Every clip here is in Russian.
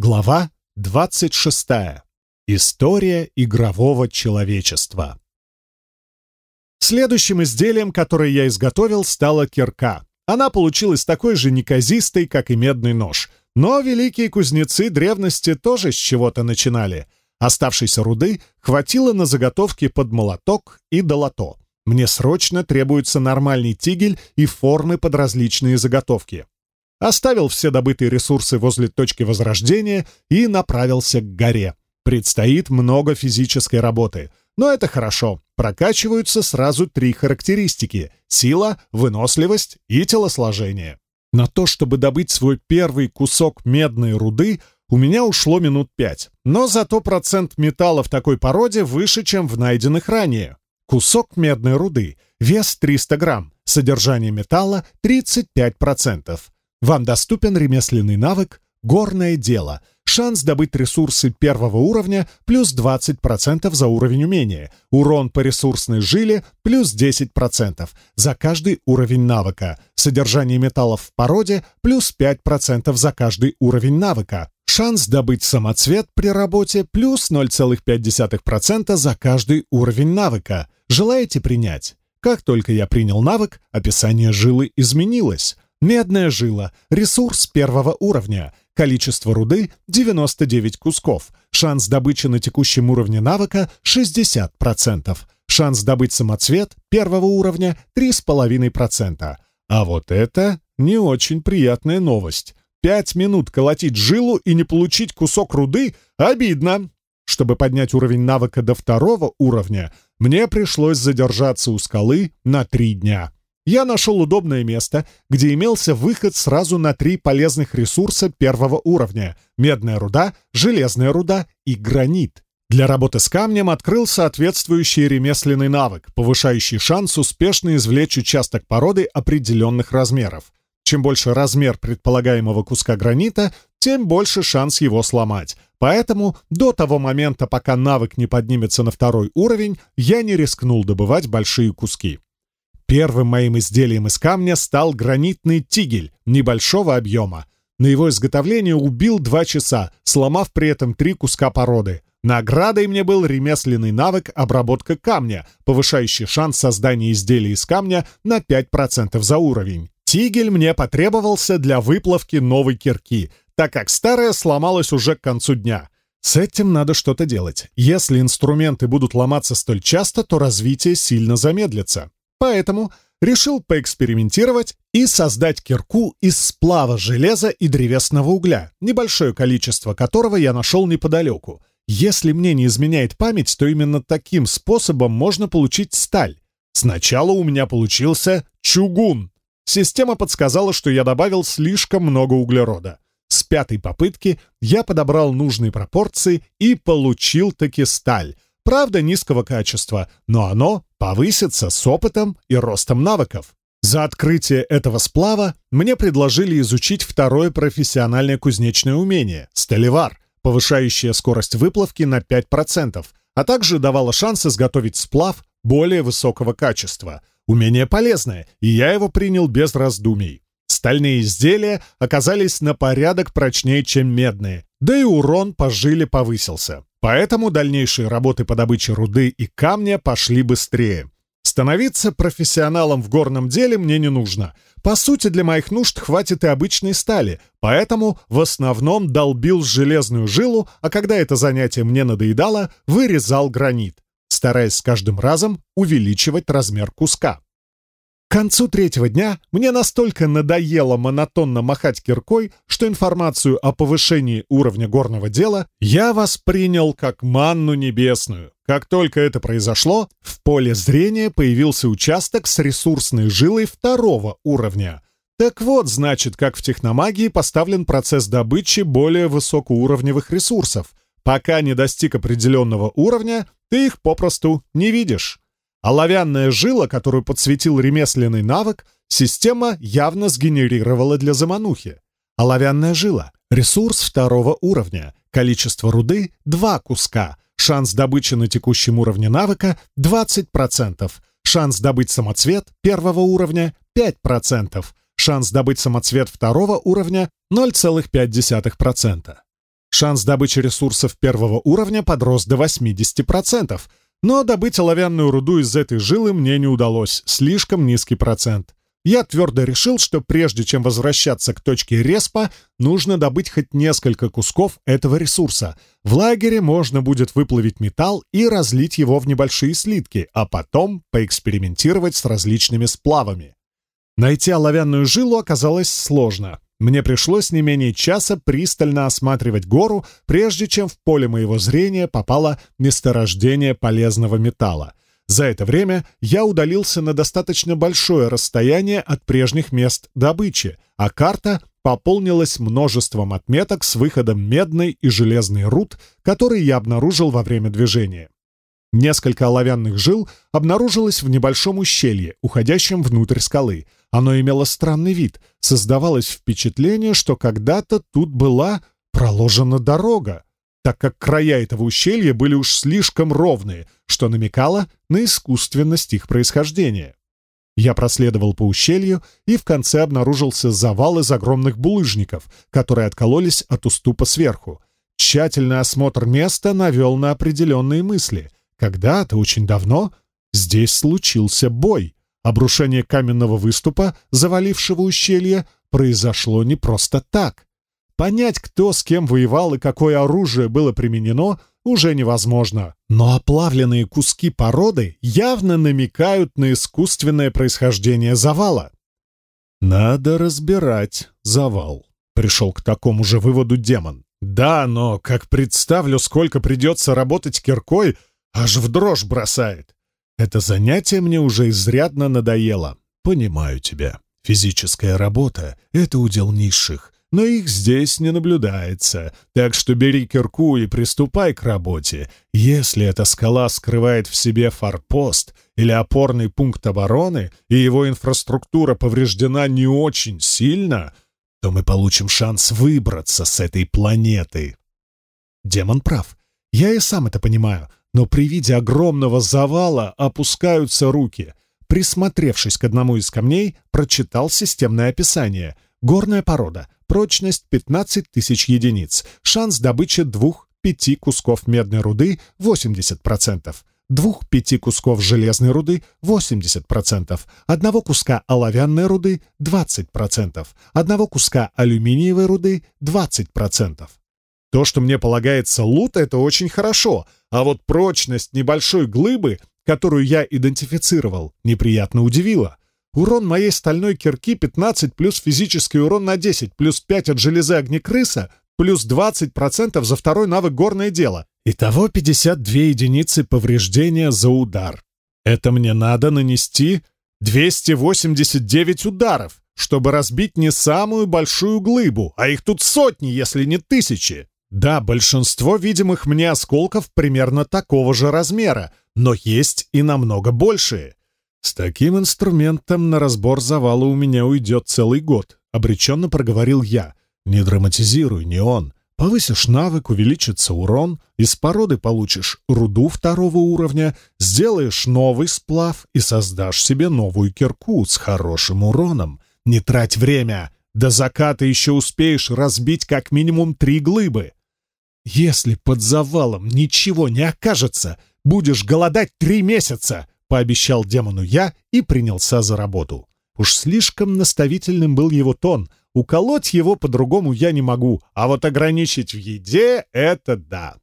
Глава 26. История игрового человечества. Следующим изделием, которое я изготовил, стала кирка. Она получилась такой же неказистой, как и медный нож. Но великие кузнецы древности тоже с чего-то начинали. Оставшейся руды хватило на заготовки под молоток и долото. Мне срочно требуется нормальный тигель и формы под различные заготовки оставил все добытые ресурсы возле точки возрождения и направился к горе. Предстоит много физической работы. Но это хорошо. Прокачиваются сразу три характеристики — сила, выносливость и телосложение. На то, чтобы добыть свой первый кусок медной руды, у меня ушло минут пять. Но зато процент металла в такой породе выше, чем в найденных ранее. Кусок медной руды, вес 300 грамм, содержание металла 35%. Вам доступен ремесленный навык «Горное дело». Шанс добыть ресурсы первого уровня плюс 20% за уровень умения. Урон по ресурсной жиле плюс 10% за каждый уровень навыка. Содержание металлов в породе плюс 5% за каждый уровень навыка. Шанс добыть самоцвет при работе плюс 0,5% за каждый уровень навыка. Желаете принять? Как только я принял навык, описание жилы изменилось. медная жила, ресурс первого уровня, количество руды 99 кусков, шанс добычи на текущем уровне навыка 60%, шанс добыть самоцвет первого уровня 3,5%. А вот это не очень приятная новость. Пять минут колотить жилу и не получить кусок руды обидно. Чтобы поднять уровень навыка до второго уровня, мне пришлось задержаться у скалы на три дня. я нашел удобное место, где имелся выход сразу на три полезных ресурса первого уровня — медная руда, железная руда и гранит. Для работы с камнем открыл соответствующий ремесленный навык, повышающий шанс успешно извлечь участок породы определенных размеров. Чем больше размер предполагаемого куска гранита, тем больше шанс его сломать. Поэтому до того момента, пока навык не поднимется на второй уровень, я не рискнул добывать большие куски. первым моим изделием из камня стал гранитный тигель небольшого объема. На его изготовление убил два часа, сломав при этом три куска породы. Наградой мне был ремесленный навык обработка камня, повышающий шанс создания изделия из камня на 5% за уровень. Тигель мне потребовался для выплавки новой кирки, так как старая сломалась уже к концу дня. С этим надо что-то делать. Если инструменты будут ломаться столь часто, то развитие сильно замедлится. Поэтому решил поэкспериментировать и создать кирку из сплава железа и древесного угля, небольшое количество которого я нашел неподалеку. Если мне не изменяет память, то именно таким способом можно получить сталь. Сначала у меня получился чугун. Система подсказала, что я добавил слишком много углерода. С пятой попытки я подобрал нужные пропорции и получил таки сталь — правда низкого качества, но оно повысится с опытом и ростом навыков. За открытие этого сплава мне предложили изучить второе профессиональное кузнечное умение – сталевар, повышающее скорость выплавки на 5%, а также давало шанс изготовить сплав более высокого качества. Умение полезное, и я его принял без раздумий стальные изделия оказались на порядок прочнее, чем медные, да и урон по жиле повысился. Поэтому дальнейшие работы по добыче руды и камня пошли быстрее. Становиться профессионалом в горном деле мне не нужно. По сути, для моих нужд хватит и обычной стали, поэтому в основном долбил железную жилу, а когда это занятие мне надоедало, вырезал гранит, стараясь с каждым разом увеличивать размер куска. К концу третьего дня мне настолько надоело монотонно махать киркой, что информацию о повышении уровня горного дела я воспринял как манну небесную. Как только это произошло, в поле зрения появился участок с ресурсной жилой второго уровня. Так вот, значит, как в техномагии поставлен процесс добычи более высокоуровневых ресурсов. Пока не достиг определенного уровня, ты их попросту не видишь. Оловянная жила, которую подсветил ремесленный навык, система явно сгенерировала для заманухи. Оловянная жила. Ресурс второго уровня. Количество руды — два куска. Шанс добычи на текущем уровне навыка — 20%. Шанс добыть самоцвет первого уровня — 5%. Шанс добыть самоцвет второго уровня — 0,5%. Шанс добычи ресурсов первого уровня подрос до 80%, но добыть оловянную руду из этой жилы мне не удалось, слишком низкий процент. Я твердо решил, что прежде чем возвращаться к точке респа, нужно добыть хоть несколько кусков этого ресурса. В лагере можно будет выплавить металл и разлить его в небольшие слитки, а потом поэкспериментировать с различными сплавами. Найти оловянную жилу оказалось сложно. Мне пришлось не менее часа пристально осматривать гору, прежде чем в поле моего зрения попало месторождение полезного металла. За это время я удалился на достаточно большое расстояние от прежних мест добычи, а карта пополнилась множеством отметок с выходом медной и железной руд, которые я обнаружил во время движения. Несколько оловянных жил обнаружилось в небольшом ущелье, уходящем внутрь скалы. Оно имело странный вид. Создавалось впечатление, что когда-то тут была проложена дорога, так как края этого ущелья были уж слишком ровные, что намекало на искусственность их происхождения. Я проследовал по ущелью и в конце обнаружился завал из огромных булыжников, которые откололись от уступа сверху. Тщательный осмотр места навел на определенные мысли — когда то очень давно здесь случился бой. Обрушение каменного выступа, завалившего ущелье, произошло не просто так. Понять, кто с кем воевал и какое оружие было применено, уже невозможно. Но оплавленные куски породы явно намекают на искусственное происхождение завала. «Надо разбирать завал», — пришел к такому же выводу демон. «Да, но как представлю, сколько придется работать киркой, аж в дрожь бросает. Это занятие мне уже изрядно надоело. Понимаю тебя. Физическая работа — это удел низших, но их здесь не наблюдается, так что бери кирку и приступай к работе. Если эта скала скрывает в себе форпост или опорный пункт обороны, и его инфраструктура повреждена не очень сильно, то мы получим шанс выбраться с этой планеты. Демон прав. Я и сам это понимаю, но при виде огромного завала опускаются руки. Присмотревшись к одному из камней, прочитал системное описание. Горная порода, прочность 15 тысяч единиц, шанс добычи двух-пяти кусков медной руды 80%. Двух-пяти кусков железной руды – 80%, одного куска оловянной руды – 20%, одного куска алюминиевой руды – 20%. То, что мне полагается лут, это очень хорошо, а вот прочность небольшой глыбы, которую я идентифицировал, неприятно удивила. Урон моей стальной кирки 15 плюс физический урон на 10 плюс 5 от железы огнекрыса плюс 20% за второй навык «Горное дело». Итого 52 единицы повреждения за удар. Это мне надо нанести 289 ударов, чтобы разбить не самую большую глыбу, а их тут сотни, если не тысячи. Да, большинство видимых мне осколков примерно такого же размера, но есть и намного большие. С таким инструментом на разбор завала у меня уйдет целый год, обреченно проговорил я. Не драматизируй, не он. Повысишь навык, увеличится урон, из породы получишь руду второго уровня, сделаешь новый сплав и создашь себе новую кирку с хорошим уроном. Не трать время! До заката еще успеешь разбить как минимум три глыбы. «Если под завалом ничего не окажется, будешь голодать три месяца!» — пообещал демону я и принялся за работу. Уж слишком наставительным был его тон. Уколоть его по-другому я не могу, а вот ограничить в еде — это да.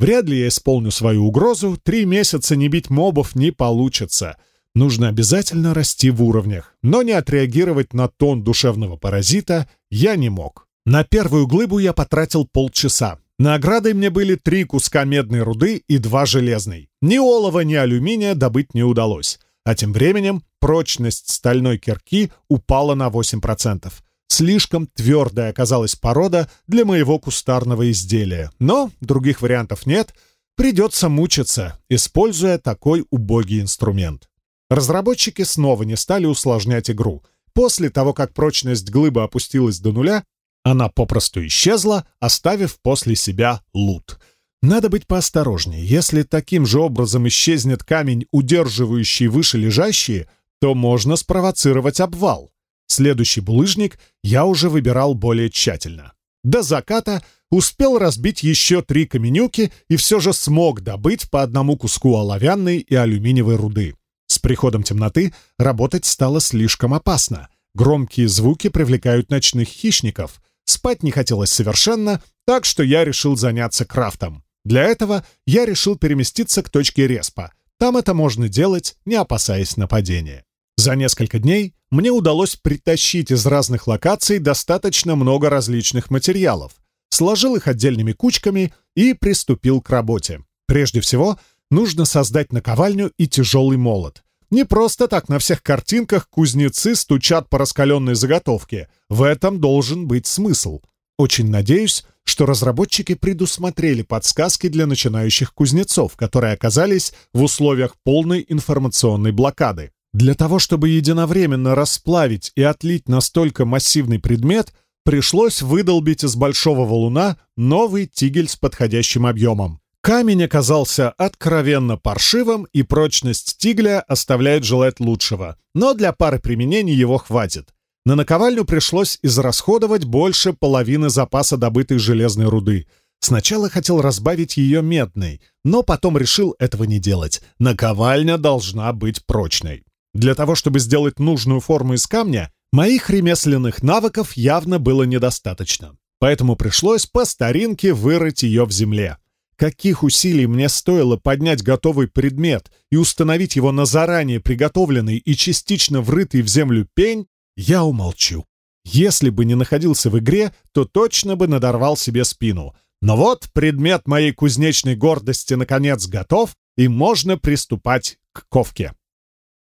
Вряд ли я исполню свою угрозу, три месяца не бить мобов не получится. Нужно обязательно расти в уровнях, но не отреагировать на тон душевного паразита я не мог. На первую глыбу я потратил полчаса, Наградой мне были три куска медной руды и два железной. Ни олова, ни алюминия добыть не удалось. А тем временем прочность стальной кирки упала на 8%. Слишком твердая оказалась порода для моего кустарного изделия. Но других вариантов нет. Придется мучиться, используя такой убогий инструмент. Разработчики снова не стали усложнять игру. После того, как прочность глыбы опустилась до нуля, Она попросту исчезла, оставив после себя лут. Надо быть поосторожнее. Если таким же образом исчезнет камень, удерживающий выше лежащие, то можно спровоцировать обвал. Следующий булыжник я уже выбирал более тщательно. До заката успел разбить еще три каменюки и все же смог добыть по одному куску оловянной и алюминиевой руды. С приходом темноты работать стало слишком опасно. Громкие звуки привлекают ночных хищников — Спать не хотелось совершенно, так что я решил заняться крафтом. Для этого я решил переместиться к точке респа. Там это можно делать, не опасаясь нападения. За несколько дней мне удалось притащить из разных локаций достаточно много различных материалов, сложил их отдельными кучками и приступил к работе. Прежде всего, нужно создать наковальню и тяжелый молот. Не просто так на всех картинках кузнецы стучат по раскаленной заготовке. В этом должен быть смысл. Очень надеюсь, что разработчики предусмотрели подсказки для начинающих кузнецов, которые оказались в условиях полной информационной блокады. Для того, чтобы единовременно расплавить и отлить настолько массивный предмет, пришлось выдолбить из большого валуна новый тигель с подходящим объемом. Камень оказался откровенно паршивым, и прочность стигля оставляет желать лучшего, но для пары применений его хватит. На наковальню пришлось израсходовать больше половины запаса добытой железной руды. Сначала хотел разбавить ее медной, но потом решил этого не делать. Наковальня должна быть прочной. Для того, чтобы сделать нужную форму из камня, моих ремесленных навыков явно было недостаточно. Поэтому пришлось по старинке вырыть ее в земле каких усилий мне стоило поднять готовый предмет и установить его на заранее приготовленный и частично врытый в землю пень, я умолчу. Если бы не находился в игре, то точно бы надорвал себе спину. Но вот предмет моей кузнечной гордости наконец готов, и можно приступать к ковке.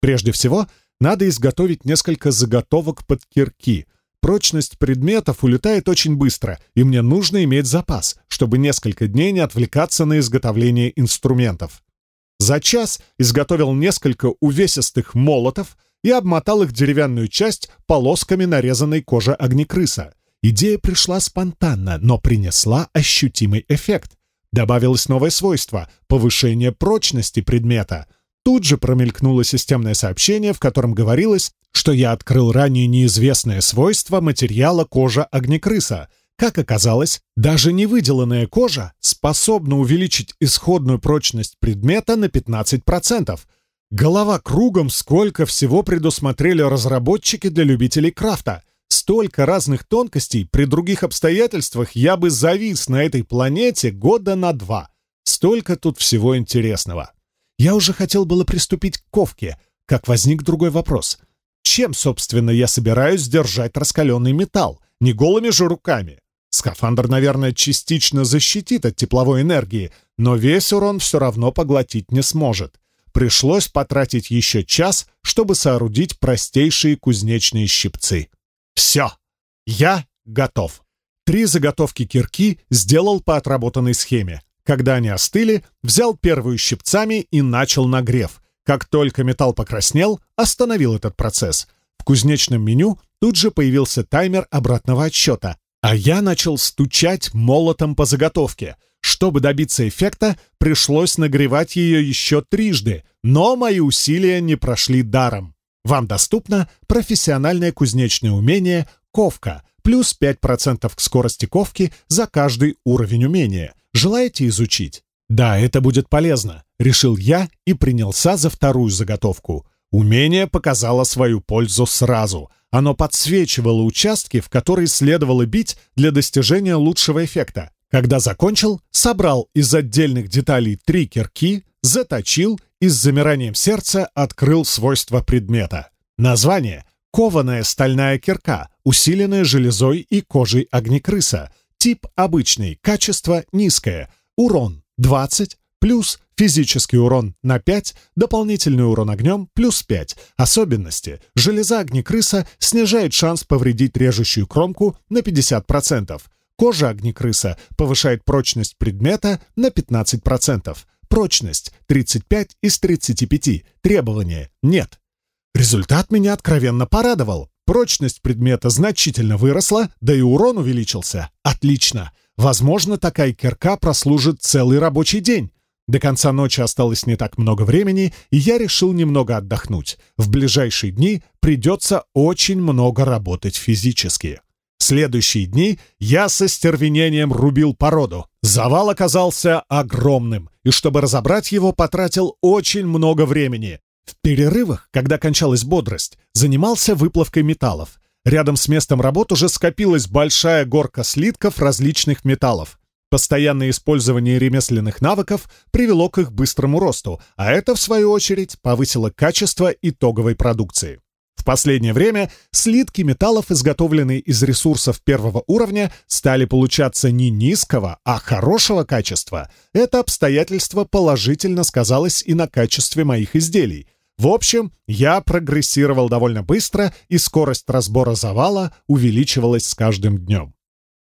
Прежде всего, надо изготовить несколько заготовок под кирки — прочность предметов улетает очень быстро, и мне нужно иметь запас, чтобы несколько дней не отвлекаться на изготовление инструментов. За час изготовил несколько увесистых молотов и обмотал их деревянную часть полосками нарезанной кожи огнекрыса. Идея пришла спонтанно, но принесла ощутимый эффект. Добавилось новое свойство — повышение прочности предмета. Тут же промелькнуло системное сообщение, в котором говорилось, что я открыл ранее неизвестное свойство материала кожа огнекрыса. Как оказалось, даже невыделанная кожа способна увеличить исходную прочность предмета на 15%. Голова кругом, сколько всего предусмотрели разработчики для любителей крафта. Столько разных тонкостей при других обстоятельствах я бы завис на этой планете года на два. Столько тут всего интересного. Я уже хотел было приступить к ковке, как возник другой вопрос — Чем, собственно, я собираюсь сдержать раскаленный металл? Не голыми же руками. Скафандр, наверное, частично защитит от тепловой энергии, но весь урон все равно поглотить не сможет. Пришлось потратить еще час, чтобы соорудить простейшие кузнечные щипцы. Все, я готов. Три заготовки кирки сделал по отработанной схеме. Когда они остыли, взял первую щипцами и начал нагрев. как только металл покраснел, остановил этот процесс. В кузнечном меню тут же появился таймер обратного отсчета, а я начал стучать молотом по заготовке. Чтобы добиться эффекта, пришлось нагревать ее еще трижды, но мои усилия не прошли даром. Вам доступно профессиональное кузнечное умение «Ковка» плюс 5% к скорости ковки за каждый уровень умения. Желаете изучить? Да, это будет полезно, решил я и принялся за вторую заготовку. Умение показало свою пользу сразу. Оно подсвечивало участки, в которые следовало бить для достижения лучшего эффекта. Когда закончил, собрал из отдельных деталей три кирки, заточил и с замиранием сердца открыл свойства предмета. Название — кованая стальная кирка, усиленная железой и кожей огнекрыса. Тип обычный, качество низкое, урон 20 плюс физический урон на 5, дополнительный урон огнем плюс 5. Особенности. Железа крыса снижает шанс повредить режущую кромку на 50%. Кожа огнекрыса повышает прочность предмета на 15%. Прочность 35 из 35. Требования нет. Результат меня откровенно порадовал. Прочность предмета значительно выросла, да и урон увеличился. Отлично. Возможно, такая кирка прослужит целый рабочий день. До конца ночи осталось не так много времени, и я решил немного отдохнуть. В ближайшие дни придется очень много работать физически. Следующие дни я со стервенением рубил породу. Завал оказался огромным, и чтобы разобрать его, потратил очень много времени. В перерывах, когда кончалась бодрость, занимался выплавкой металлов. Рядом с местом работы уже скопилась большая горка слитков различных металлов. Постоянное использование ремесленных навыков привело к их быстрому росту, а это, в свою очередь, повысило качество итоговой продукции. В последнее время слитки металлов, изготовленные из ресурсов первого уровня, стали получаться не низкого, а хорошего качества. Это обстоятельство положительно сказалось и на качестве моих изделий — в общем, я прогрессировал довольно быстро, и скорость разбора завала увеличивалась с каждым днем.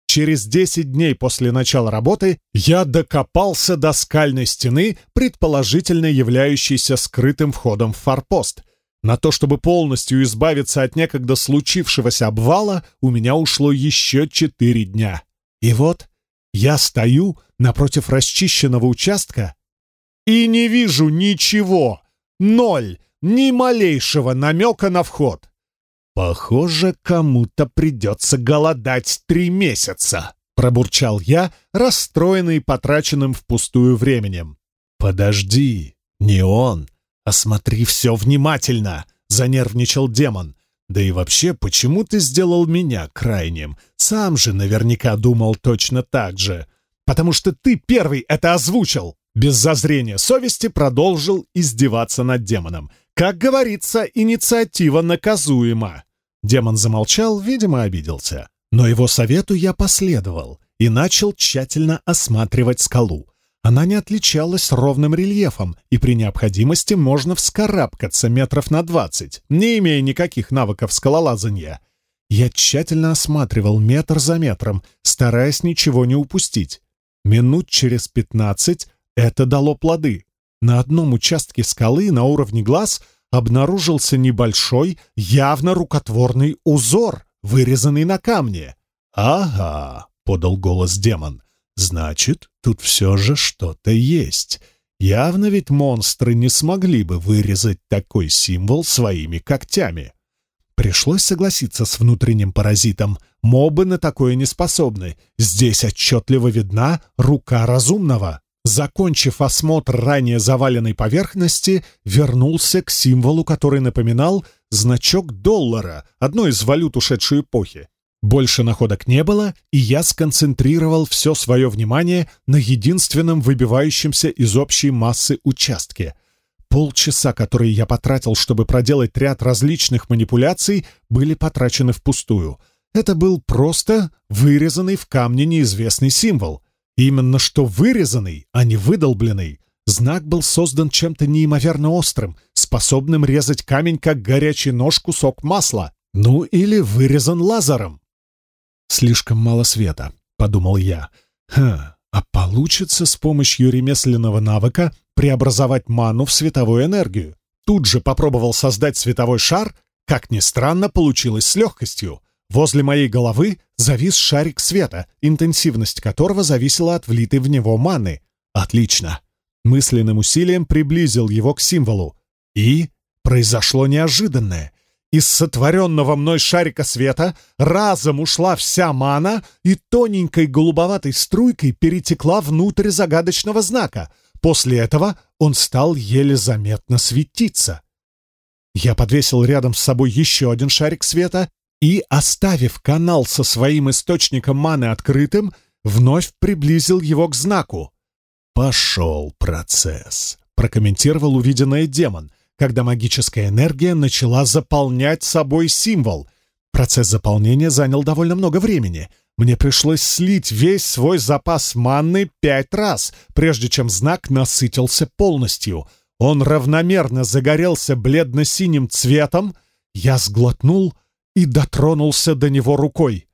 Через 10 дней после начала работы я докопался до скальной стены, предположительно являющейся скрытым входом в форпост. На то, чтобы полностью избавиться от некогда случившегося обвала, у меня ушло еще 4 дня. И вот я стою напротив расчищенного участка и не вижу ничего. Ноль ни малейшего намека на вход. «Похоже, кому-то придется голодать три месяца», — пробурчал я, расстроенный потраченным впустую временем. «Подожди, не он. Осмотри все внимательно», — занервничал демон. «Да и вообще, почему ты сделал меня крайним? Сам же наверняка думал точно так же. Потому что ты первый это озвучил!» Без зазрения совести продолжил издеваться над демоном. Как говорится, инициатива наказуема. Демон замолчал, видимо, обиделся. Но его совету я последовал и начал тщательно осматривать скалу. Она не отличалась ровным рельефом, и при необходимости можно вскарабкаться метров на двадцать, не имея никаких навыков скалолазания. Я тщательно осматривал метр за метром, стараясь ничего не упустить. Минут через пятнадцать это дало плоды. На одном участке скалы на уровне глаз обнаружился небольшой, явно рукотворный узор, вырезанный на камне. «Ага», — подал голос демон, Значит, тут все же что-то есть. Явно ведь монстры не смогли бы вырезать такой символ своими когтями. Пришлось согласиться с внутренним паразитом. Мобы на такое не способны. Здесь отчетливо видна рука разумного. Закончив осмотр ранее заваленной поверхности, вернулся к символу, который напоминал значок доллара, одной из валют ушедшей эпохи. Больше находок не было, и я сконцентрировал все свое внимание на единственном выбивающемся из общей массы участке. Полчаса, которые я потратил, чтобы проделать ряд различных манипуляций, были потрачены впустую. Это был просто вырезанный в камне неизвестный символ. Именно что вырезанный, а не выдолбленный. Знак был создан чем-то неимоверно острым, способным резать камень, как горячий нож кусок масла. Ну или вырезан лазером. «Слишком мало света», — подумал я. «Хм, а получится с помощью ремесленного навыка преобразовать ману в световую энергию?» Тут же попробовал создать световой шар, как ни странно, получилось с легкостью. Возле моей головы завис шарик света, интенсивность которого зависела от влитой в него маны. Отлично. Мысленным усилием приблизил его к символу. И произошло неожиданное. Из сотворенного мной шарика света разом ушла вся мана и тоненькой голубоватой струйкой перетекла внутрь загадочного знака. После этого он стал еле заметно светиться. Я подвесил рядом с собой еще один шарик света и, оставив канал со своим источником маны открытым, вновь приблизил его к знаку. «Пошел процесс», — прокомментировал увиденное демон, когда магическая энергия начала заполнять собой символ. Процесс заполнения занял довольно много времени. Мне пришлось слить весь свой запас манны пять раз, прежде чем знак насытился полностью. Он равномерно загорелся бледно-синим цветом. Я сглотнул — и дотронулся до него рукой.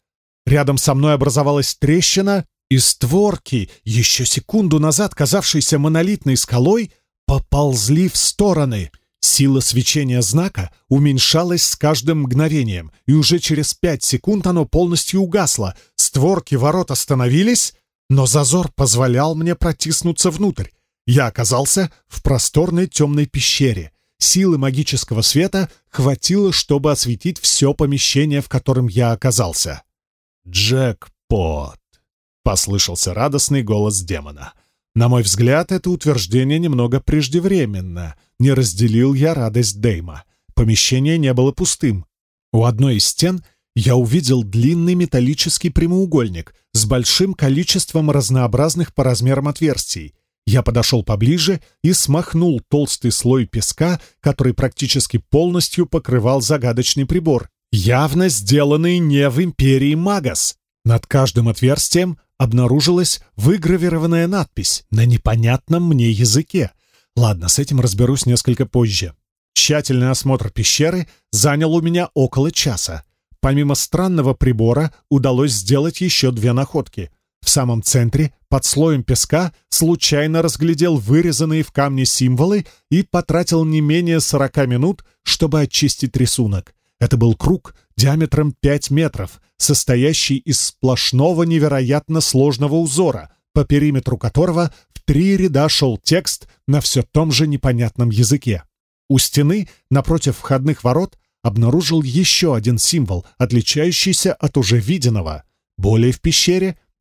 Рядом со мной образовалась трещина, и створки, еще секунду назад казавшейся монолитной скалой, поползли в стороны. Сила свечения знака уменьшалась с каждым мгновением, и уже через пять секунд оно полностью угасло. Створки ворот остановились, но зазор позволял мне протиснуться внутрь. Я оказался в просторной темной пещере силы магического света хватило, чтобы осветить все помещение, в котором я оказался. «Джекпот!» — послышался радостный голос демона. На мой взгляд, это утверждение немного преждевременно. Не разделил я радость Дейма. Помещение не было пустым. У одной из стен я увидел длинный металлический прямоугольник с большим количеством разнообразных по размерам отверстий — я подошел поближе и смахнул толстый слой песка, который практически полностью покрывал загадочный прибор, явно сделанный не в империи Магас. Над каждым отверстием обнаружилась выгравированная надпись на непонятном мне языке. Ладно, с этим разберусь несколько позже. Тщательный осмотр пещеры занял у меня около часа. Помимо странного прибора удалось сделать еще две находки — В самом центре, под слоем песка, случайно разглядел вырезанные в камне символы и потратил не менее 40 минут, чтобы очистить рисунок. Это был круг диаметром 5 метров, состоящий из сплошного невероятно сложного узора, по периметру которого в три ряда шел текст на все том же непонятном языке. У стены, напротив входных ворот, обнаружил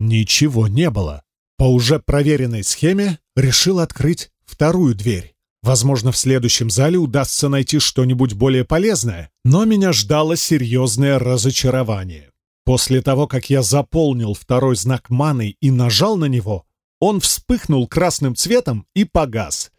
еще один символ, отличающийся от уже виденного. Более в пещере ничего не было. По уже проверенной схеме решил открыть вторую дверь. Возможно, в следующем зале удастся найти что-нибудь более полезное, но меня ждало серьезное разочарование. После того, как я заполнил второй знак маны и нажал на него, он вспыхнул красным цветом и погас.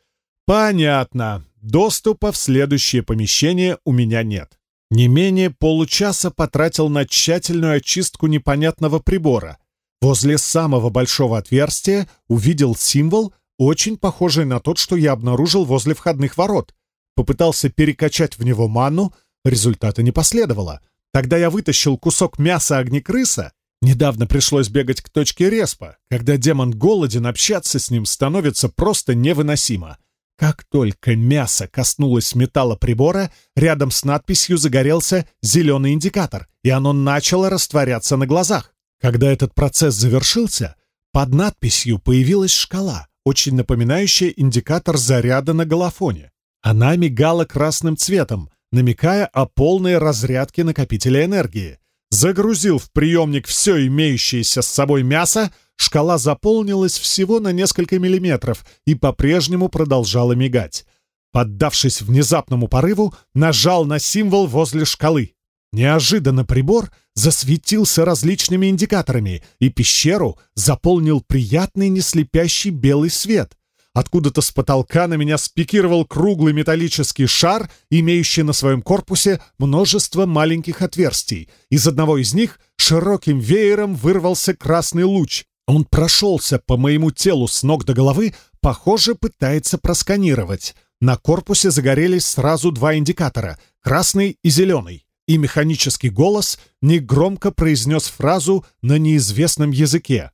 Понятно, доступа в следующее помещение у меня нет. Не менее получаса потратил на тщательную очистку непонятного прибора. Возле самого большого отверстия увидел символ, очень похожий на тот, что я обнаружил возле входных ворот. Попытался перекачать в него манну, результата не последовало. Тогда я вытащил кусок мяса огнекрыса. Недавно пришлось бегать к точке респа. Когда демон голоден, общаться с ним становится просто невыносимо. Как только мясо коснулось металла прибора, рядом с надписью загорелся зеленый индикатор, и оно начало растворяться на глазах. Когда этот процесс завершился, под надписью появилась шкала, очень напоминающая индикатор заряда на голофоне. Она мигала красным цветом, намекая о полной разрядке накопителя энергии. Загрузил в приемник все имеющееся с собой мясо, шкала заполнилась всего на несколько миллиметров и по-прежнему продолжала мигать. Поддавшись внезапному порыву, нажал на символ возле шкалы. Неожиданно прибор засветился различными индикаторами, и пещеру заполнил приятный неслепящий белый свет. Откуда-то с потолка на меня спикировал круглый металлический шар, имеющий на своем корпусе множество маленьких отверстий. Из одного из них широким веером вырвался красный луч. Он прошелся по моему телу с ног до головы, похоже, пытается просканировать. На корпусе загорелись сразу два индикатора — красный и зеленый. и механический голос негромко произнес фразу на неизвестном языке.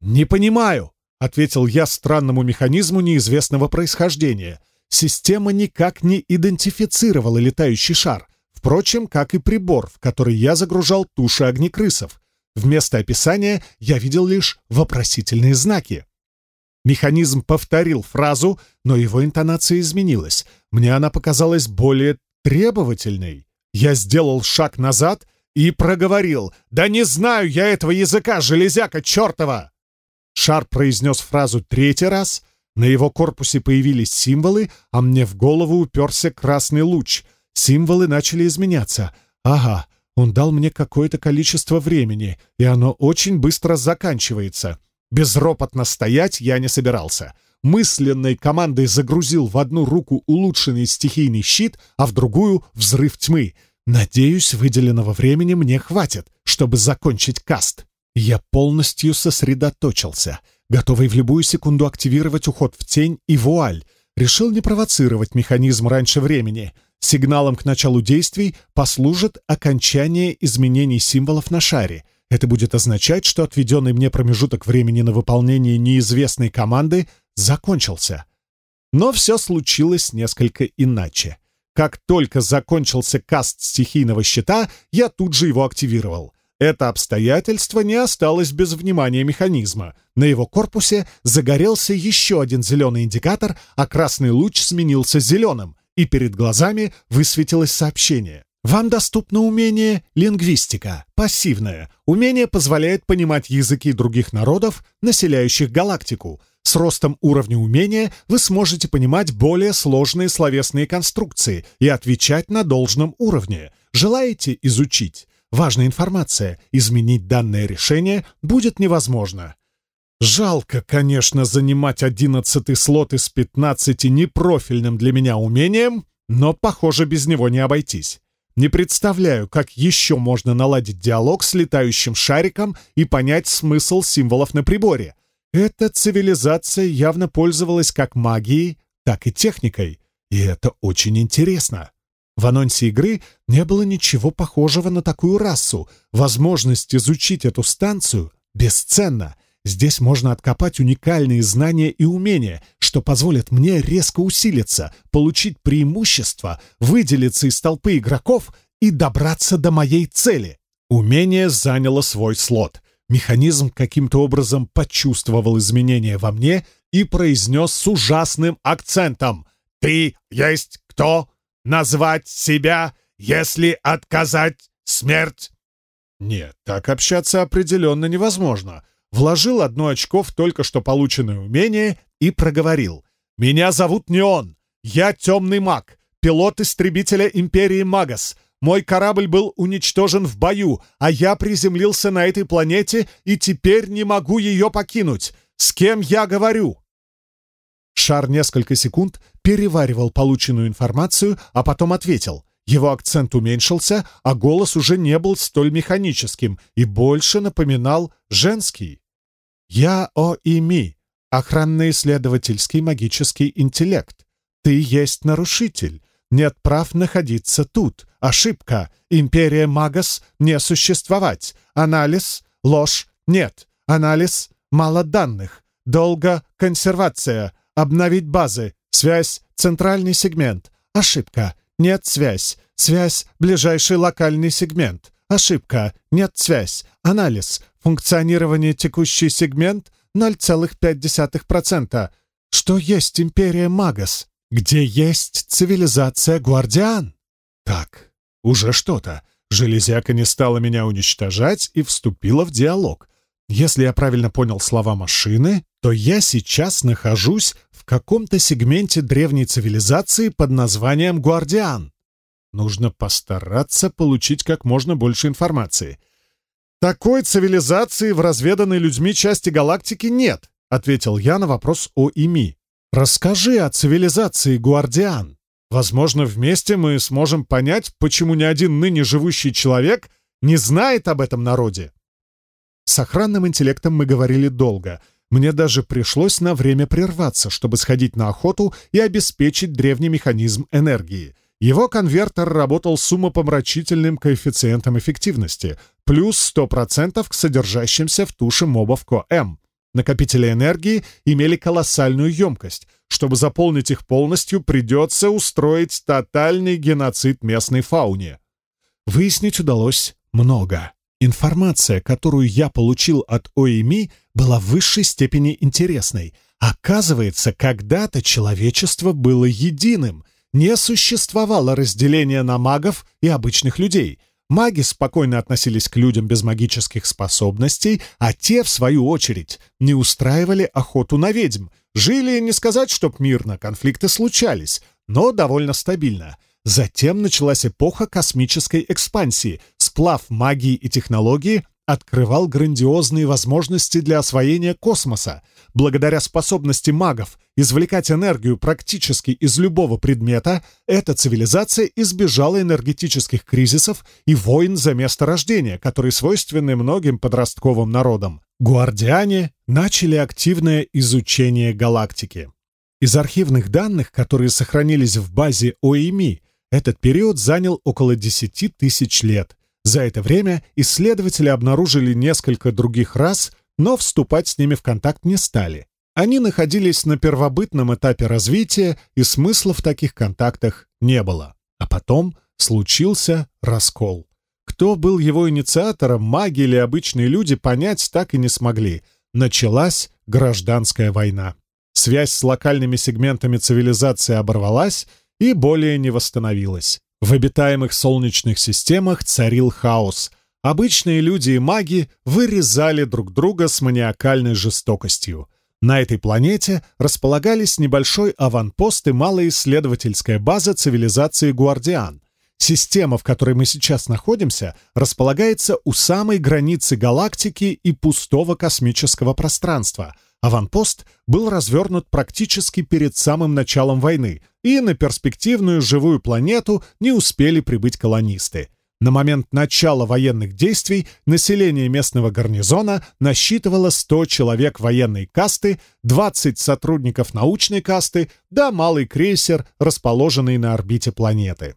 «Не понимаю», — ответил я странному механизму неизвестного происхождения. Система никак не идентифицировала летающий шар, впрочем, как и прибор, в который я загружал туши огнекрысов. Вместо описания я видел лишь вопросительные знаки. Механизм повторил фразу, но его интонация изменилась. Мне она показалась более требовательной. Я сделал шаг назад и проговорил «Да не знаю я этого языка, железяка чертова!» Шар произнес фразу третий раз, на его корпусе появились символы, а мне в голову уперся красный луч. Символы начали изменяться. Ага, он дал мне какое-то количество времени, и оно очень быстро заканчивается. Безропотно стоять я не собирался. Мысленной командой загрузил в одну руку улучшенный стихийный щит, а в другую — взрыв тьмы — «Надеюсь, выделенного времени мне хватит, чтобы закончить каст». Я полностью сосредоточился, готовый в любую секунду активировать уход в тень и вуаль. Решил не провоцировать механизм раньше времени. Сигналом к началу действий послужит окончание изменений символов на шаре. Это будет означать, что отведенный мне промежуток времени на выполнение неизвестной команды закончился. Но все случилось несколько иначе как только закончился каст стихийного щита, я тут же его активировал. Это обстоятельство не осталось без внимания механизма. На его корпусе загорелся еще один зеленый индикатор, а красный луч сменился зеленым, и перед глазами высветилось сообщение. Вам доступно умение лингвистика, пассивное. Умение позволяет понимать языки других народов, населяющих галактику — С ростом уровня умения вы сможете понимать более сложные словесные конструкции и отвечать на должном уровне. Желаете изучить? Важная информация. Изменить данное решение будет невозможно. Жалко, конечно, занимать одиннадцатый слот из пятнадцати непрофильным для меня умением, но, похоже, без него не обойтись. Не представляю, как еще можно наладить диалог с летающим шариком и понять смысл символов на приборе. Эта цивилизация явно пользовалась как магией, так и техникой, и это очень интересно. В анонсе игры не было ничего похожего на такую расу. Возможность изучить эту станцию бесценна — Здесь можно откопать уникальные знания и умения, что позволит мне резко усилиться, получить преимущество, выделиться из толпы игроков и добраться до моей цели. Умение заняло свой слот. Механизм каким-то образом почувствовал изменения во мне и произнес с ужасным акцентом. «Ты есть кто? Назвать себя, если отказать смерть?» Нет, так общаться определенно невозможно вложил одно очко в только что полученное умение и проговорил. «Меня зовут не он. Я темный маг, пилот истребителя Империи Магас. Мой корабль был уничтожен в бою, а я приземлился на этой планете и теперь не могу ее покинуть. С кем я говорю?» Шар несколько секунд переваривал полученную информацию, а потом ответил. Его акцент уменьшился, а голос уже не был столь механическим и больше напоминал женский. «Я ОИМИ, охранно-исследовательский магический интеллект. Ты есть нарушитель. Нет прав находиться тут. Ошибка. Империя Магас не существовать. Анализ. Ложь. Нет. Анализ. Мало данных. Долго. Консервация. Обновить базы. Связь. Центральный сегмент. Ошибка. Нет связь. Связь — ближайший локальный сегмент. Ошибка. Нет связь. Анализ. Функционирование текущий сегмент 0,5%. Что есть империя Магас? Где есть цивилизация Гвардиан? Так, уже что-то. Железяка не стала меня уничтожать и вступила в диалог. Если я правильно понял слова машины, то я сейчас нахожусь в каком-то сегменте древней цивилизации под названием Гуардиан. Нужно постараться получить как можно больше информации. «Такой цивилизации в разведанной людьми части галактики нет», — ответил я на вопрос о ИМИ. Расскажи о цивилизации Гуардиан. Возможно, вместе мы сможем понять, почему ни один ныне живущий человек не знает об этом народе. С охранным интеллектом мы говорили долго. Мне даже пришлось на время прерваться, чтобы сходить на охоту и обеспечить древний механизм энергии. Его конвертер работал с умопомрачительным коэффициентом эффективности, плюс 100% к содержащимся в туше мобов КОМ. Накопители энергии имели колоссальную емкость. Чтобы заполнить их полностью, придется устроить тотальный геноцид местной фауне. Выяснить удалось много. Информация, которую я получил от ОИМИ, была в высшей степени интересной. Оказывается, когда-то человечество было единым. Не существовало разделения на магов и обычных людей. Маги спокойно относились к людям без магических способностей, а те, в свою очередь, не устраивали охоту на ведьм. Жили, не сказать, чтоб мирно, конфликты случались, но довольно стабильно. Затем началась эпоха космической экспансии. Сплав магии и технологии открывал грандиозные возможности для освоения космоса. Благодаря способности магов извлекать энергию практически из любого предмета, эта цивилизация избежала энергетических кризисов и войн за место рождения, которые свойственны многим подростковым народам. Гуардиане начали активное изучение галактики. Из архивных данных, которые сохранились в базе ОИМИ, этот период занял около 10 тысяч лет. За это время исследователи обнаружили несколько других рас, но вступать с ними в контакт не стали. Они находились на первобытном этапе развития, и смысла в таких контактах не было. А потом случился раскол. Кто был его инициатором, маги или обычные люди, понять так и не смогли. Началась гражданская война. Связь с локальными сегментами цивилизации оборвалась и более не восстановилась. В обитаемых солнечных системах царил хаос. Обычные люди и маги вырезали друг друга с маниакальной жестокостью. На этой планете располагались небольшой аванпост и малоисследовательская база цивилизации Гуардиан. Система, в которой мы сейчас находимся, располагается у самой границы галактики и пустого космического пространства. Аванпост был развернут практически перед самым началом войны, и на перспективную живую планету не успели прибыть колонисты. На момент начала военных действий население местного гарнизона насчитывало 100 человек военной касты, 20 сотрудников научной касты да малый крейсер, расположенный на орбите планеты.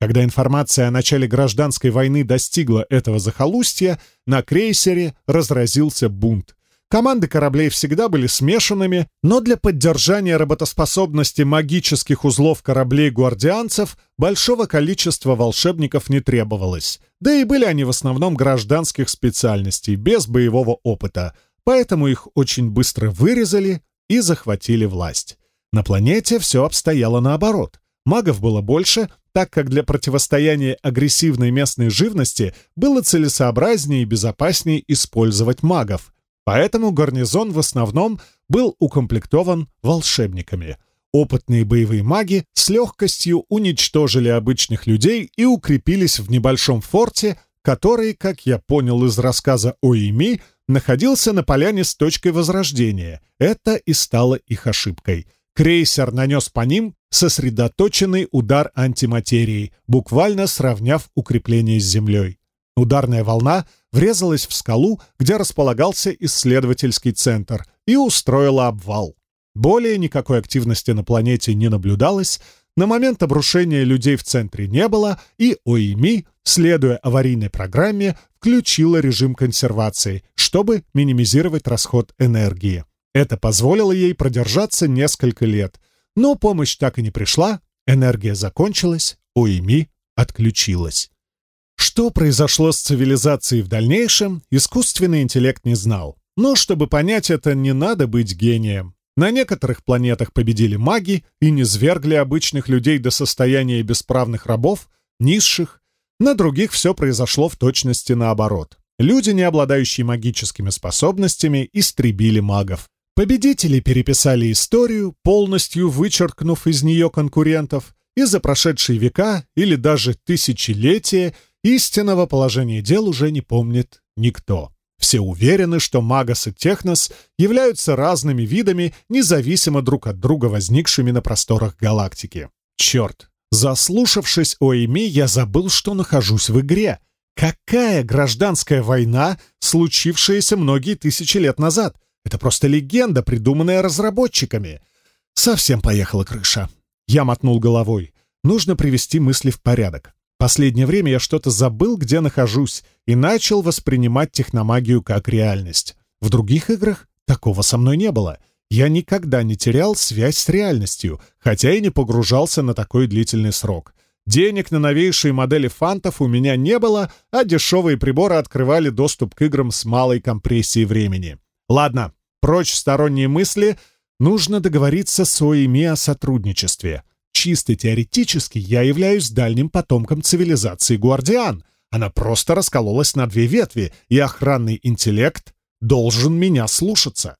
Когда информация о начале гражданской войны достигла этого захолустья, на крейсере разразился бунт. Команды кораблей всегда были смешанными, но для поддержания работоспособности магических узлов кораблей гвардианцев большого количества волшебников не требовалось. Да и были они в основном гражданских специальностей, без боевого опыта, поэтому их очень быстро вырезали и захватили власть. На планете все обстояло наоборот. Магов было больше, так как для противостояния агрессивной местной живности было целесообразнее и безопаснее использовать магов — поэтому гарнизон в основном был укомплектован волшебниками. Опытные боевые маги с легкостью уничтожили обычных людей и укрепились в небольшом форте, который, как я понял из рассказа о Ими, находился на поляне с точкой возрождения. Это и стало их ошибкой. Крейсер нанес по ним сосредоточенный удар антиматерии, буквально сравняв укрепление с землей. Ударная волна — врезалась в скалу, где располагался исследовательский центр, и устроила обвал. Более никакой активности на планете не наблюдалось, на момент обрушения людей в центре не было, и ОИМИ, следуя аварийной программе, включила режим консервации, чтобы минимизировать расход энергии. Это позволило ей продержаться несколько лет, но помощь так и не пришла, энергия закончилась, ОИМИ отключилась. что произошло с цивилизацией в дальнейшем, искусственный интеллект не знал. Но чтобы понять это, не надо быть гением. На некоторых планетах победили маги и низвергли обычных людей до состояния бесправных рабов, низших. На других все произошло в точности наоборот. Люди, не обладающие магическими способностями, истребили магов. Победители переписали историю, полностью вычеркнув из нее конкурентов, и за прошедшие века или даже тысячелетия – Истинного положения дел уже не помнит никто. Все уверены, что магас и технос являются разными видами, независимо друг от друга возникшими на просторах галактики. Черт! Заслушавшись о ИМИ, я забыл, что нахожусь в игре. Какая гражданская война, случившаяся многие тысячи лет назад? Это просто легенда, придуманная разработчиками. Совсем поехала крыша. Я мотнул головой. Нужно привести мысли в порядок. Последнее время я что-то забыл, где нахожусь, и начал воспринимать техномагию как реальность. В других играх такого со мной не было. Я никогда не терял связь с реальностью, хотя и не погружался на такой длительный срок. Денег на новейшие модели фантов у меня не было, а дешевые приборы открывали доступ к играм с малой компрессией времени. Ладно, прочь сторонние мысли, нужно договориться с ОИМИ о сотрудничестве. Чисто теоретически я являюсь дальним потомком цивилизации Гуардиан. Она просто раскололась на две ветви, и охранный интеллект должен меня слушаться.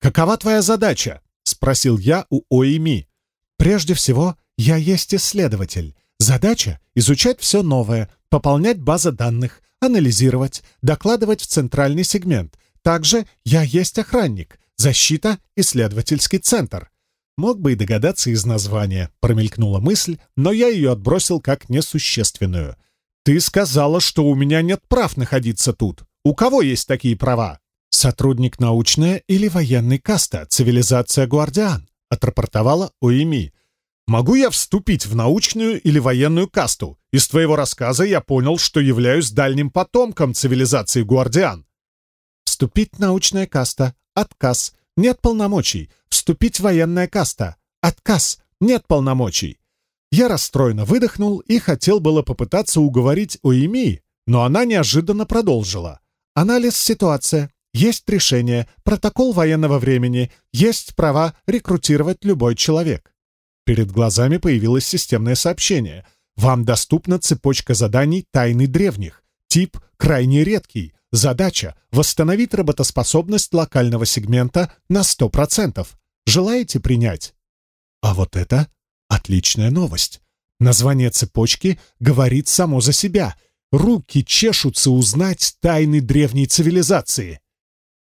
«Какова твоя задача?» — спросил я у Оими. «Прежде всего, я есть исследователь. Задача — изучать все новое, пополнять базы данных, анализировать, докладывать в центральный сегмент. Также я есть охранник, защита, исследовательский центр. Мог бы и догадаться из названия, промелькнула мысль, но я ее отбросил как несущественную. «Ты сказала, что у меня нет прав находиться тут. У кого есть такие права?» «Сотрудник научная или военный каста, цивилизация Гуардиан», отрапортовала Уими. «Могу я вступить в научную или военную касту? Из твоего рассказа я понял, что являюсь дальним потомком цивилизации Гуардиан». «Вступить в научная каста. Отказ. Нет полномочий. Вступить отступить военная каста. Отказ. Нет полномочий. Я расстроенно выдохнул и хотел было попытаться уговорить Уими, но она неожиданно продолжила. Анализ ситуации. Есть решение, протокол военного времени, есть права рекрутировать любой человек. Перед глазами появилось системное сообщение. Вам доступна цепочка заданий «Тайны древних». Тип крайне редкий. Задача – восстановить работоспособность локального сегмента на 100% желаете принять?» «А вот это отличная новость. Название цепочки говорит само за себя. Руки чешутся узнать тайны древней цивилизации.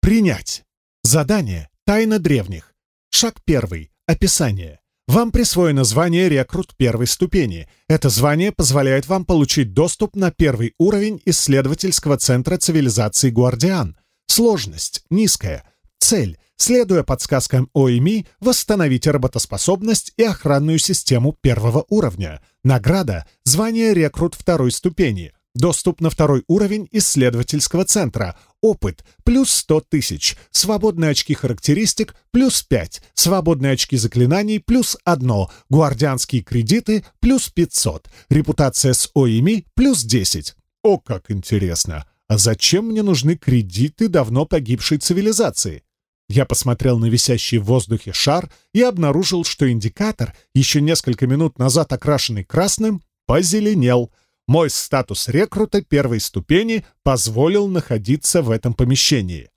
Принять. Задание «Тайна древних». Шаг первый. Описание. Вам присвоено звание рекрут первой ступени. Это звание позволяет вам получить доступ на первый уровень исследовательского центра цивилизации Гуардиан. Сложность низкая. Цель следуя подсказкам ОИМИ, восстановить работоспособность и охранную систему первого уровня. Награда – звание рекрут второй ступени. Доступ на второй уровень исследовательского центра. Опыт – плюс 100 тысяч. Свободные очки характеристик – плюс 5. Свободные очки заклинаний – плюс 1. Гвардианские кредиты – плюс 500. Репутация с ОИМИ – плюс 10. О, как интересно! А зачем мне нужны кредиты давно погибшей цивилизации? Я посмотрел на висящий в воздухе шар и обнаружил, что индикатор, еще несколько минут назад окрашенный красным, позеленел. Мой статус рекрута первой ступени позволил находиться в этом помещении.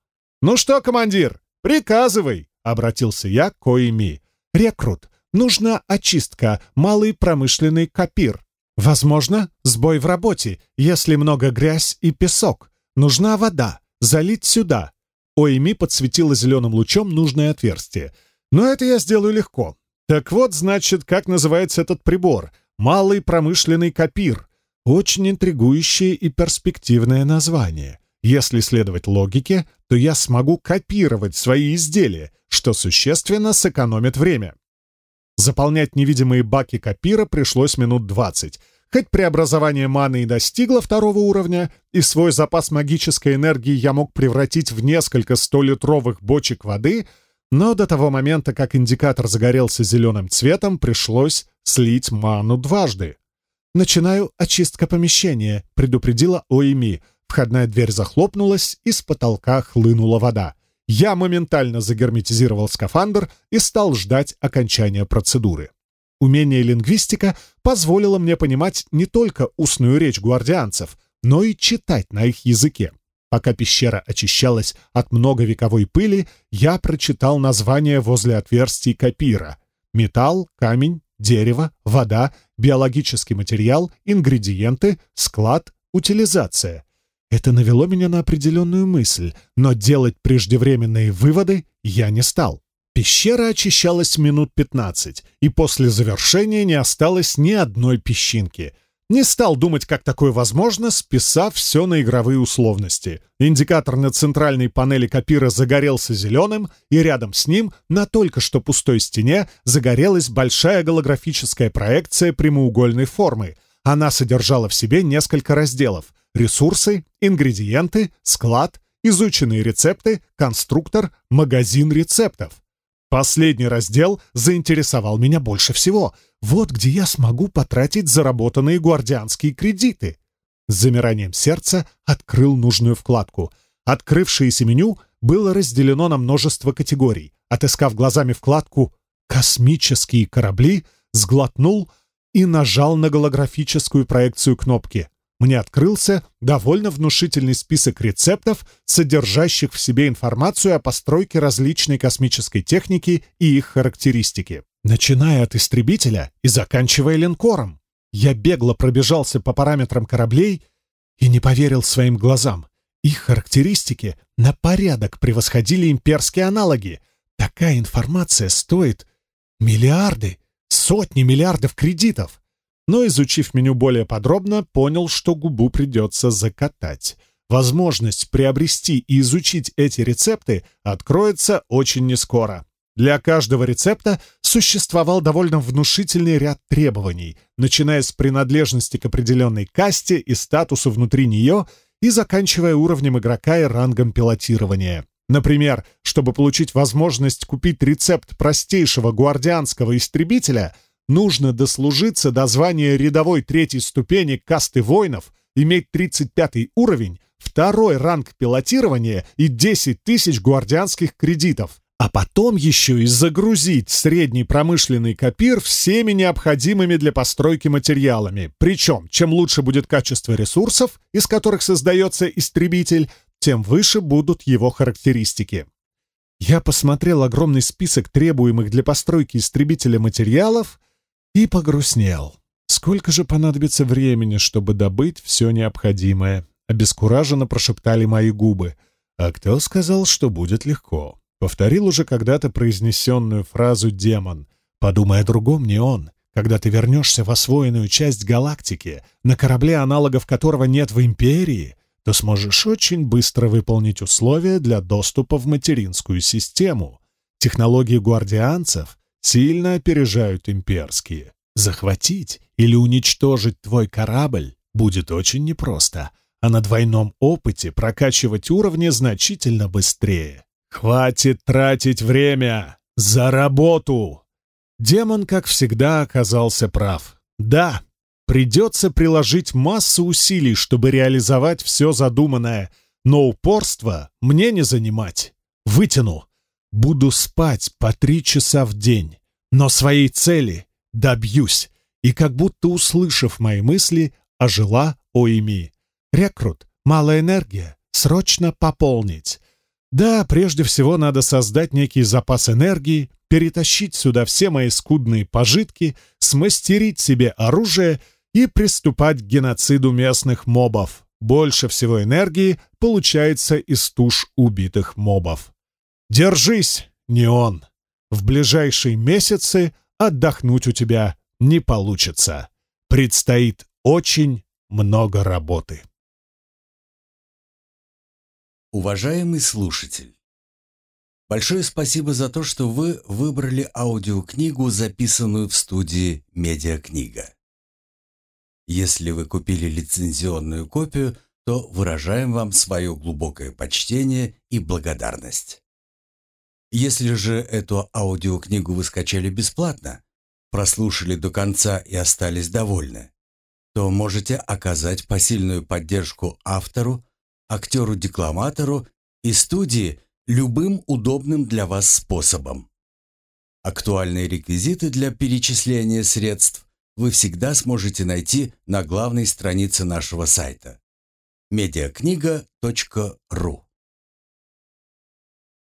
«Ну что, командир, приказывай!» — обратился я к Коими. «Рекрут, нужна очистка, малый промышленный копир. Возможно, сбой в работе, если много грязь и песок. Нужна вода, залить сюда. ОИМИ подсветила зеленым лучом нужное отверстие. Но это я сделаю легко. Так вот, значит, как называется этот прибор? Малый промышленный копир. Очень интригующее и перспективное название. Если следовать логике, то я смогу копировать свои изделия, что существенно сэкономит время. Заполнять невидимые баки копира пришлось минут двадцать — Хоть преобразование маны и достигло второго уровня, и свой запас магической энергии я мог превратить в несколько столитровых бочек воды, но до того момента, как индикатор загорелся зеленым цветом, пришлось слить ману дважды. «Начинаю очистка помещения», — предупредила Оими. Входная дверь захлопнулась, и с потолка хлынула вода. Я моментально загерметизировал скафандр и стал ждать окончания процедуры. умение лингвистика позволило мне понимать не только устную речь гвардианцев, но и читать на их языке. Пока пещера очищалась от многовековой пыли, я прочитал названия возле отверстий копира. Металл, камень, дерево, вода, биологический материал, ингредиенты, склад, утилизация. Это навело меня на определенную мысль, но делать преждевременные выводы я не стал. Пещера очищалась минут 15, и после завершения не осталось ни одной песчинки. Не стал думать, как такое возможно, списав все на игровые условности. Индикатор на центральной панели копира загорелся зеленым, и рядом с ним, на только что пустой стене, загорелась большая голографическая проекция прямоугольной формы. Она содержала в себе несколько разделов — ресурсы, ингредиенты, склад, изученные рецепты, конструктор, магазин рецептов. Последний раздел заинтересовал меня больше всего. Вот где я смогу потратить заработанные гвардианские кредиты. С замиранием сердца открыл нужную вкладку. Открывшееся меню было разделено на множество категорий. Отыскав глазами вкладку «Космические корабли», сглотнул и нажал на голографическую проекцию кнопки. мне открылся довольно внушительный список рецептов, содержащих в себе информацию о постройке различной космической техники и их характеристики. Начиная от истребителя и заканчивая линкором. Я бегло пробежался по параметрам кораблей и не поверил своим глазам. Их характеристики на порядок превосходили имперские аналоги. Такая информация стоит миллиарды, сотни миллиардов кредитов но, изучив меню более подробно, понял, что губу придется закатать. Возможность приобрести и изучить эти рецепты откроется очень нескоро. Для каждого рецепта существовал довольно внушительный ряд требований, начиная с принадлежности к определенной касте и статусу внутри нее и заканчивая уровнем игрока и рангом пилотирования. Например, чтобы получить возможность купить рецепт простейшего гвардианского истребителя — нужно дослужиться до звания рядовой третьей ступени касты воинов, иметь 35 уровень, второй ранг пилотирования и 10 тысяч гвардианских кредитов. а потом еще и загрузить средний промышленный копир всеми необходимыми для постройки материалами. Причем, чем лучше будет качество ресурсов, из которых создается истребитель, тем выше будут его характеристики. Я посмотрел огромный список требуемых для постройки истребителя материалов и погрустнел. Сколько же понадобится времени, чтобы добыть все необходимое? Обескураженно прошептали мои губы. А кто сказал, что будет легко? Повторил уже когда-то произнесенную фразу демон. Подумай о другом, не он. Когда ты вернешься в освоенную часть галактики, на корабле аналогов которого нет в Империи, то сможешь очень быстро выполнить условия для доступа в материнскую систему. Технологии гвардианцев — сильно опережают имперские. Захватить или уничтожить твой корабль будет очень непросто, а на двойном опыте прокачивать уровни значительно быстрее. «Хватит тратить время! За работу!» Демон, как всегда, оказался прав. «Да, придется приложить массу усилий, чтобы реализовать все задуманное, но упорство мне не занимать. Вытяну. буду спать по три часа в день, но своей цели добьюсь, и как будто услышав мои мысли, ожила Оими. Рекрут, мало энергия, срочно пополнить. Да, прежде всего надо создать некий запас энергии, перетащить сюда все мои скудные пожитки, смастерить себе оружие и приступать к геноциду местных мобов. Больше всего энергии получается из туш убитых мобов. Держись, не он. В ближайшие месяцы отдохнуть у тебя не получится. Предстоит очень много работы. Уважаемый слушатель, большое спасибо за то, что вы выбрали аудиокнигу, записанную в студии «Медиакнига». Если вы купили лицензионную копию, то выражаем вам свое глубокое почтение и благодарность. Если же эту аудиокнигу вы скачали бесплатно, прослушали до конца и остались довольны, то можете оказать посильную поддержку автору актеру-декламатору и студии любым удобным для вас способом. Актуальные реквизиты для перечисления средств вы всегда сможете найти на главной странице нашего сайта медиакнига.ру